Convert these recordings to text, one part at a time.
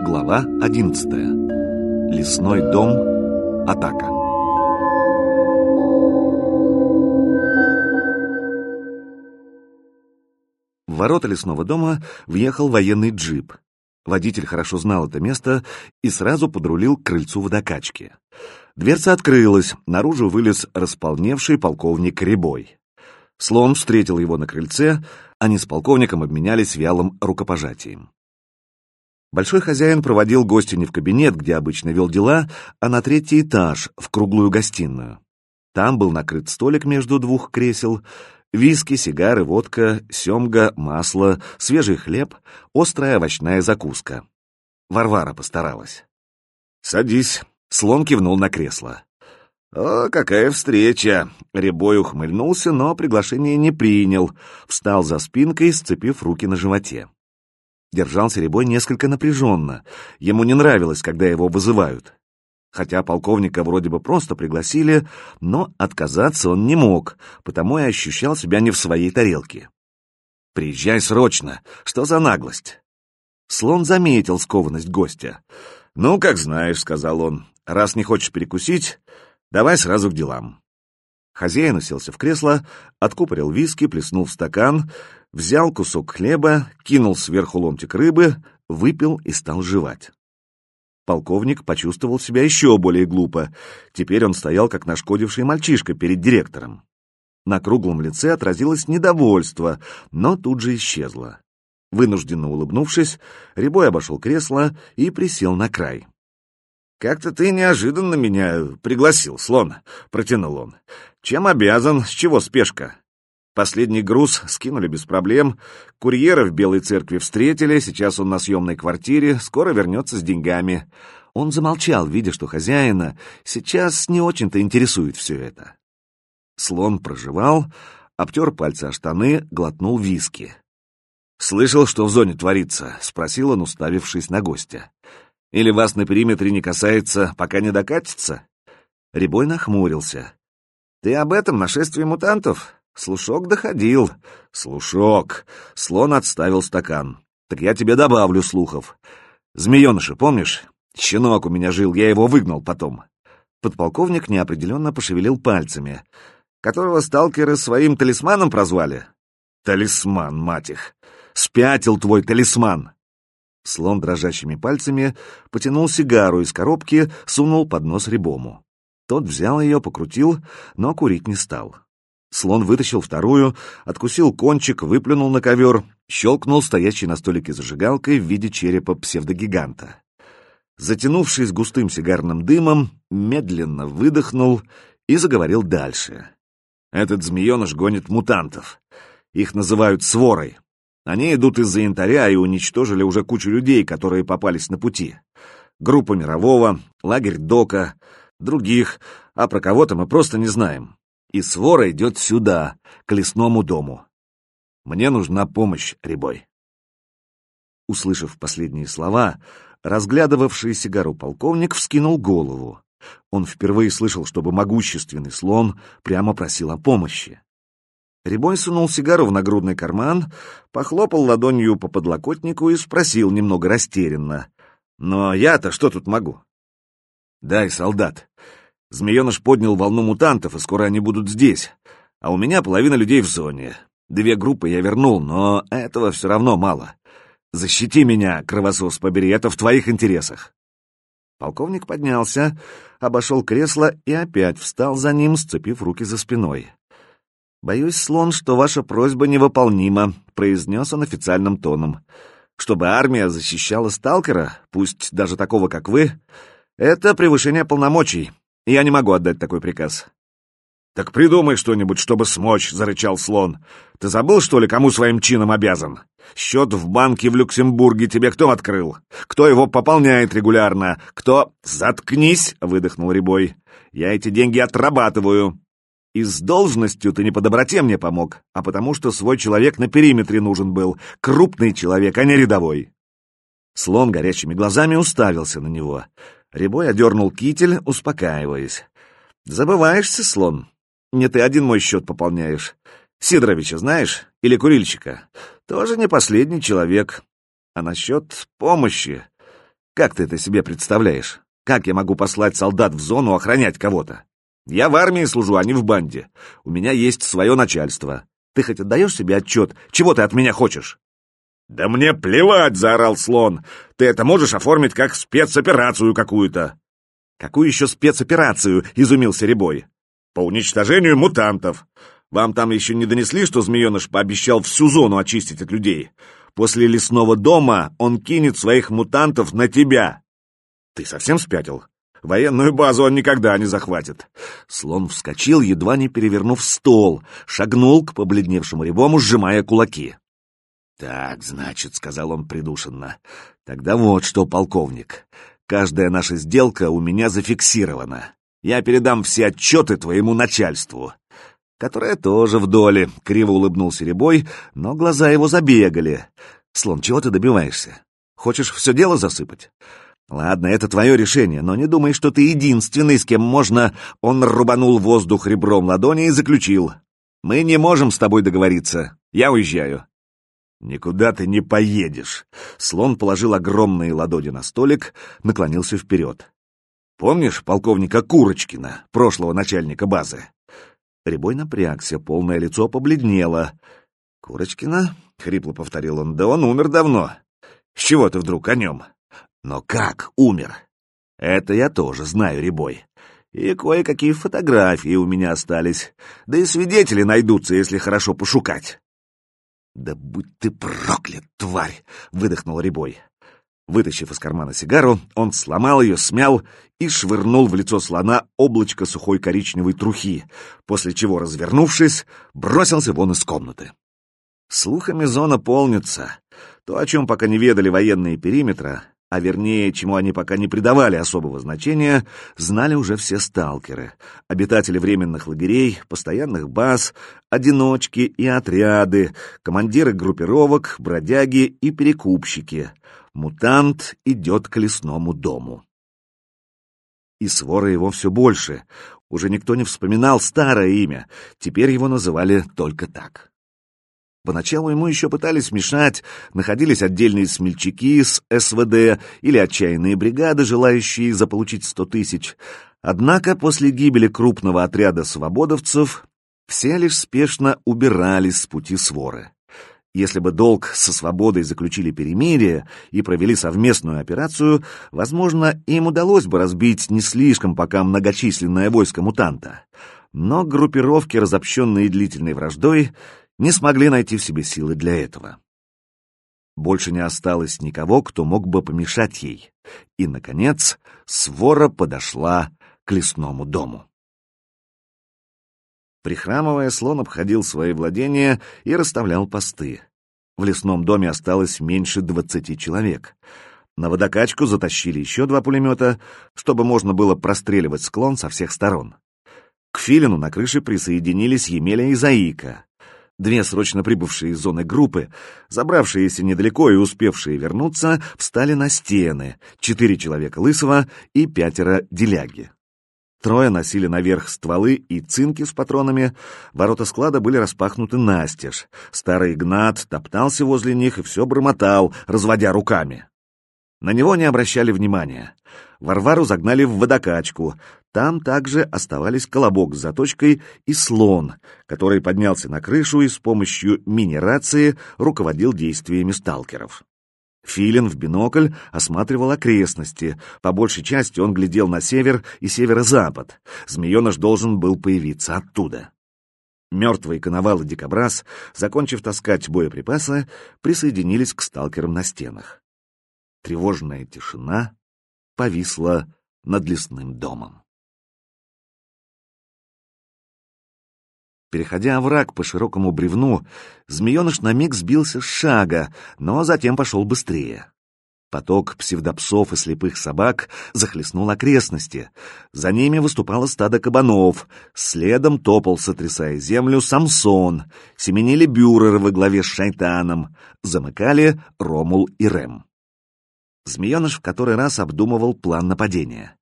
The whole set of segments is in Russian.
Глава 11. Лесной дом. Атака. В ворота лесного дома въехал военный джип. Водитель хорошо знал это место и сразу подрулил к крыльцу водокачки. Дверца открылась, наружу вылез располневший полковник Рябой. Слон встретил его на крыльце, они с полковником обменялись вялым рукопожатием. Большой хозяин проводил гостя не в кабинет, где обычно вел дела, а на третий этаж, в круглую гостиную. Там был накрыт столик между двух кресел, виски, сигары, водка, семга, масло, свежий хлеб, острая овощная закуска. Варвара постаралась. «Садись», — слон кивнул на кресло. «О, какая встреча!» Рябой ухмыльнулся, но приглашение не принял, встал за спинкой, сцепив руки на животе. Держался Рябой несколько напряженно. Ему не нравилось, когда его вызывают. Хотя полковника вроде бы просто пригласили, но отказаться он не мог, потому и ощущал себя не в своей тарелке. «Приезжай срочно! Что за наглость?» Слон заметил скованность гостя. «Ну, как знаешь», — сказал он, — «раз не хочешь перекусить, давай сразу к делам». Хозяин уселся в кресло, откупорил виски, плеснул в стакан, взял кусок хлеба, кинул сверху ломтик рыбы, выпил и стал жевать. Полковник почувствовал себя еще более глупо. Теперь он стоял, как нашкодивший мальчишка перед директором. На круглом лице отразилось недовольство, но тут же исчезло. Вынужденно улыбнувшись, Рябой обошел кресло и присел на край. «Как-то ты неожиданно меня пригласил, слон», — протянул он. «Чем обязан? С чего спешка?» Последний груз скинули без проблем. Курьера в Белой церкви встретили, сейчас он на съемной квартире, скоро вернется с деньгами. Он замолчал, видя, что хозяина сейчас не очень-то интересует все это. Слон проживал, обтер пальцы о штаны, глотнул виски. «Слышал, что в зоне творится?» — спросил он, уставившись на гостя. «Или вас на периметре не касается, пока не докатится?» Рябой нахмурился. «Ты об этом нашествии мутантов?» Слушок доходил. Слушок. Слон отставил стакан. Так я тебе добавлю слухов. Змееныша, помнишь? Щенок у меня жил, я его выгнал потом. Подполковник неопределенно пошевелил пальцами. Которого сталкеры своим талисманом прозвали? Талисман, мать их. Спятил твой талисман. Слон дрожащими пальцами потянул сигару из коробки, сунул под нос Рябому. Тот взял ее, покрутил, но курить не стал. Слон вытащил вторую, откусил кончик, выплюнул на ковер, щелкнул стоящей на столике зажигалкой в виде черепа псевдогиганта. Затянувшись густым сигарным дымом, медленно выдохнул и заговорил дальше. Этот змееныш гонит мутантов. Их называют сворой. Они идут из-за янтаря и уничтожили уже кучу людей, которые попались на пути. Группа мирового, лагерь Дока, других, а про кого-то мы просто не знаем и свора идет сюда, к лесному дому. Мне нужна помощь, Рябой. Услышав последние слова, разглядывавший сигару полковник вскинул голову. Он впервые слышал, чтобы могущественный слон прямо просил о помощи. Рябой сунул сигару в нагрудный карман, похлопал ладонью по подлокотнику и спросил немного растерянно. «Но я-то что тут могу?» «Дай, солдат, Змееныш поднял волну мутантов, и скоро они будут здесь. А у меня половина людей в зоне. Две группы я вернул, но этого все равно мало. Защити меня, кровосос побери, это в твоих интересах. Полковник поднялся, обошел кресло и опять встал за ним, сцепив руки за спиной. «Боюсь, слон, что ваша просьба невыполнима», — произнес он официальным тоном. «Чтобы армия защищала сталкера, пусть даже такого, как вы, это превышение полномочий, я не могу отдать такой приказ. «Так придумай что-нибудь, чтобы смочь», — зарычал слон. «Ты забыл, что ли, кому своим чином обязан? Счет в банке в Люксембурге тебе кто открыл? Кто его пополняет регулярно? Кто...» «Заткнись!» — выдохнул Рябой. «Я эти деньги отрабатываю. И с должностью ты не по доброте мне помог, а потому что свой человек на периметре нужен был. Крупный человек, а не рядовой». Слон горящими глазами уставился на него. Рябой одернул китель, успокаиваясь. «Забываешься, слон. Не ты один мой счет пополняешь. Сидоровича знаешь? Или курильщика? Тоже не последний человек. А насчет помощи... Как ты это себе представляешь? Как я могу послать солдат в зону охранять кого-то? Я в армии служу, а не в банде. У меня есть свое начальство. Ты хоть отдаешь себе отчет, чего ты от меня хочешь?» «Да мне плевать!» — заорал слон. «Ты это можешь оформить как спецоперацию какую-то!» «Какую еще спецоперацию?» — изумился Рябой. «По уничтожению мутантов. Вам там еще не донесли, что змееныш пообещал всю зону очистить от людей? После лесного дома он кинет своих мутантов на тебя!» «Ты совсем спятил? Военную базу он никогда не захватит!» Слон вскочил, едва не перевернув стол, шагнул к побледневшему Рябому, сжимая кулаки. «Так, значит», — сказал он придушенно, — «тогда вот что, полковник, каждая наша сделка у меня зафиксирована. Я передам все отчеты твоему начальству». «Которое тоже в доле», — криво улыбнулся Рябой, но глаза его забегали. «Слон, чего ты добиваешься? Хочешь все дело засыпать?» «Ладно, это твое решение, но не думай, что ты единственный, с кем можно...» Он рубанул воздух ребром ладони и заключил. «Мы не можем с тобой договориться. Я уезжаю. «Никуда ты не поедешь!» Слон положил огромные ладони на столик, наклонился вперед. «Помнишь полковника Курочкина, прошлого начальника базы?» Рябой напрягся, полное лицо побледнело. «Курочкина?» — хрипло повторил он. «Да он умер давно. С чего ты вдруг о нем?» «Но как умер?» «Это я тоже знаю, Рябой. И кое-какие фотографии у меня остались. Да и свидетели найдутся, если хорошо пошукать». «Да будь ты проклят, тварь!» — выдохнул Рябой. Вытащив из кармана сигару, он сломал ее, смял и швырнул в лицо слона облачко сухой коричневой трухи, после чего, развернувшись, бросился вон из комнаты. Слухами зона полнится. То, о чем пока не ведали военные периметра, а вернее, чему они пока не придавали особого значения, знали уже все сталкеры, обитатели временных лагерей, постоянных баз, одиночки и отряды, командиры группировок, бродяги и перекупщики. Мутант идет к лесному дому. И свора его все больше. Уже никто не вспоминал старое имя, теперь его называли только так. Поначалу ему еще пытались мешать, находились отдельные смельчаки с СВД или отчаянные бригады, желающие заполучить сто тысяч. Однако после гибели крупного отряда свободовцев все лишь спешно убирались с пути своры. Если бы долг со свободой заключили перемирие и провели совместную операцию, возможно, им удалось бы разбить не слишком пока многочисленное войско мутанта. Но группировки, разобщенные длительной враждой, не смогли найти в себе силы для этого. Больше не осталось никого, кто мог бы помешать ей. И, наконец, свора подошла к лесному дому. Прихрамывая, слон обходил свои владения и расставлял посты. В лесном доме осталось меньше двадцати человек. На водокачку затащили еще два пулемета, чтобы можно было простреливать склон со всех сторон. К филину на крыше присоединились Емеля и Заика. Две срочно прибывшие из зоны группы, забравшиеся недалеко и успевшие вернуться, встали на стены, четыре человека лысого и пятеро деляги. Трое носили наверх стволы и цинки с патронами, ворота склада были распахнуты настежь. Старый Игнат топтался возле них и все бормотал, разводя руками. На него не обращали внимания. Варвару загнали в водокачку. Там также оставались колобок с заточкой и слон, который поднялся на крышу и с помощью мини-рации руководил действиями сталкеров. Филин в бинокль осматривал окрестности. По большей части он глядел на север и северо-запад. Змееныш должен был появиться оттуда. Мертвые коновал и дикобраз, закончив таскать боеприпасы, присоединились к сталкерам на стенах. Тревожная тишина повисла над лесным домом. Переходя овраг по широкому бревну, змееныш на миг сбился с шага, но затем пошел быстрее. Поток псевдопсов и слепых собак захлестнул окрестности. За ними выступало стадо кабанов. Следом топал, сотрясая землю, Самсон. Семенили бюреры во главе с шайтаном. Замыкали Ромул и Рем. Змееныш в который раз обдумывал план нападения.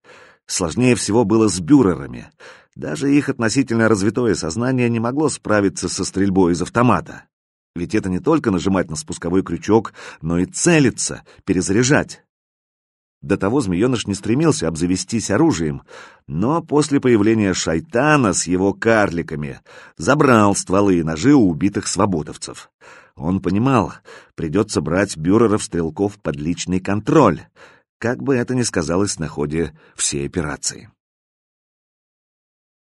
Сложнее всего было с бюрерами. Даже их относительно развитое сознание не могло справиться со стрельбой из автомата. Ведь это не только нажимать на спусковой крючок, но и целиться, перезаряжать. До того змееныш не стремился обзавестись оружием, но после появления шайтана с его карликами забрал стволы и ножи у убитых свободовцев. Он понимал, придется брать бюреров-стрелков под личный контроль, как бы это ни сказалось на ходе всей операции.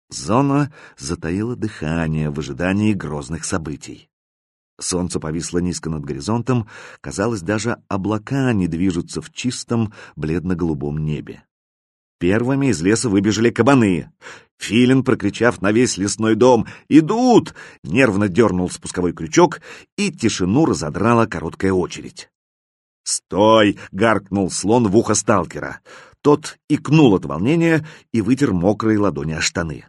Зона затаила дыхание в ожидании грозных событий. Солнце повисло низко над горизонтом, казалось, даже облака не движутся в чистом бледно-голубом небе. Первыми из леса выбежали кабаны. Филин, прокричав на весь лесной дом «Идут!», нервно дернул спусковой крючок, и тишину разодрала короткая очередь. «Стой!» — гаркнул слон в ухо сталкера. Тот икнул от волнения и вытер мокрые ладони о штаны.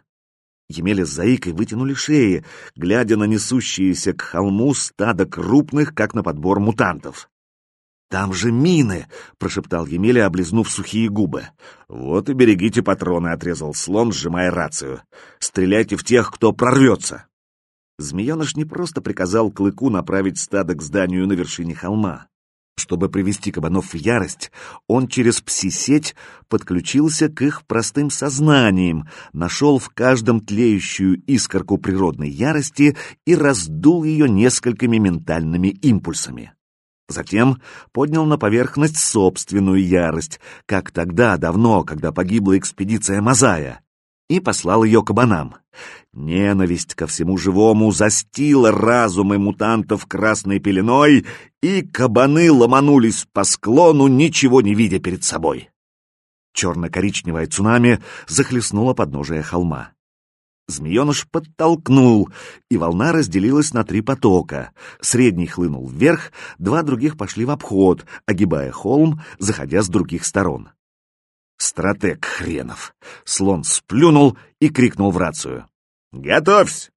Емеля с Заикой вытянули шеи, глядя на несущиеся к холму стадо крупных, как на подбор мутантов. «Там же мины!» — прошептал Емеля, облизнув сухие губы. «Вот и берегите патроны», — отрезал слон, сжимая рацию. «Стреляйте в тех, кто прорвется!» Змееныш не просто приказал Клыку направить стадо к зданию на вершине холма. Чтобы привести кабанов в ярость, он через пси-сеть подключился к их простым сознаниям, нашел в каждом тлеющую искорку природной ярости и раздул ее несколькими ментальными импульсами. Затем поднял на поверхность собственную ярость, как тогда, давно, когда погибла экспедиция Мазая, и послал ее кабанам. Ненависть ко всему живому застила разумы мутантов красной пеленой, и кабаны ломанулись по склону, ничего не видя перед собой. Черно-коричневое цунами захлестнуло подножие холма. Змееныш подтолкнул, и волна разделилась на три потока. Средний хлынул вверх, два других пошли в обход, огибая холм, заходя с других сторон. Стратег хренов! Слон сплюнул и крикнул в рацию. «Готовься!»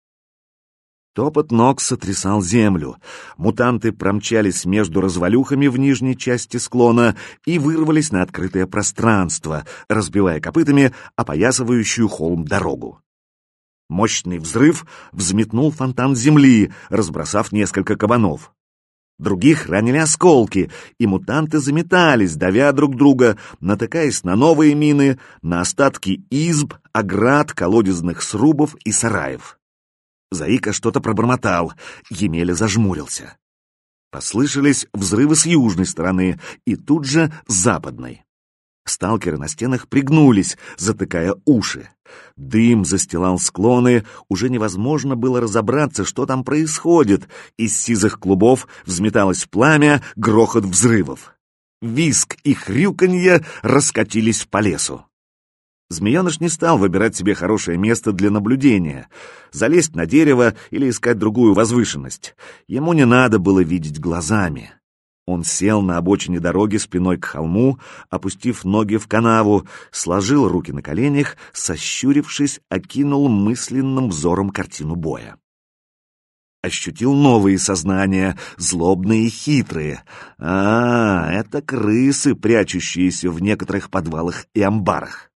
Топот ног сотрясал землю. Мутанты промчались между развалюхами в нижней части склона и вырвались на открытое пространство, разбивая копытами опоясывающую холм дорогу. Мощный взрыв взметнул фонтан земли, разбросав несколько кабанов. Других ранили осколки, и мутанты заметались, давя друг друга, натыкаясь на новые мины, на остатки изб, оград, колодезных срубов и сараев. Заика что-то пробормотал, Емеля зажмурился. Послышались взрывы с южной стороны и тут же с западной. Сталкеры на стенах пригнулись, затыкая уши. Дым застилал склоны, уже невозможно было разобраться, что там происходит. Из сизых клубов взметалось пламя, грохот взрывов. Виск и хрюканье раскатились по лесу. Змееныш не стал выбирать себе хорошее место для наблюдения, залезть на дерево или искать другую возвышенность. Ему не надо было видеть глазами. Он сел на обочине дороги спиной к холму, опустив ноги в канаву, сложил руки на коленях, сощурившись, окинул мысленным взором картину боя. Ощутил новые сознания, злобные и хитрые. А, это крысы, прячущиеся в некоторых подвалах и амбарах.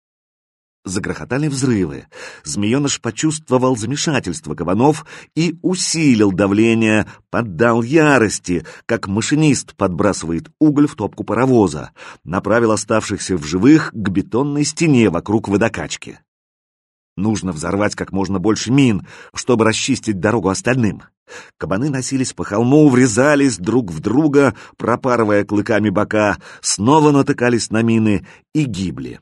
Загрохотали взрывы. Змееныш почувствовал замешательство кабанов и усилил давление, поддал ярости, как машинист подбрасывает уголь в топку паровоза, направил оставшихся в живых к бетонной стене вокруг водокачки. Нужно взорвать как можно больше мин, чтобы расчистить дорогу остальным. Кабаны носились по холму, врезались друг в друга, пропарывая клыками бока, снова натыкались на мины и гибли.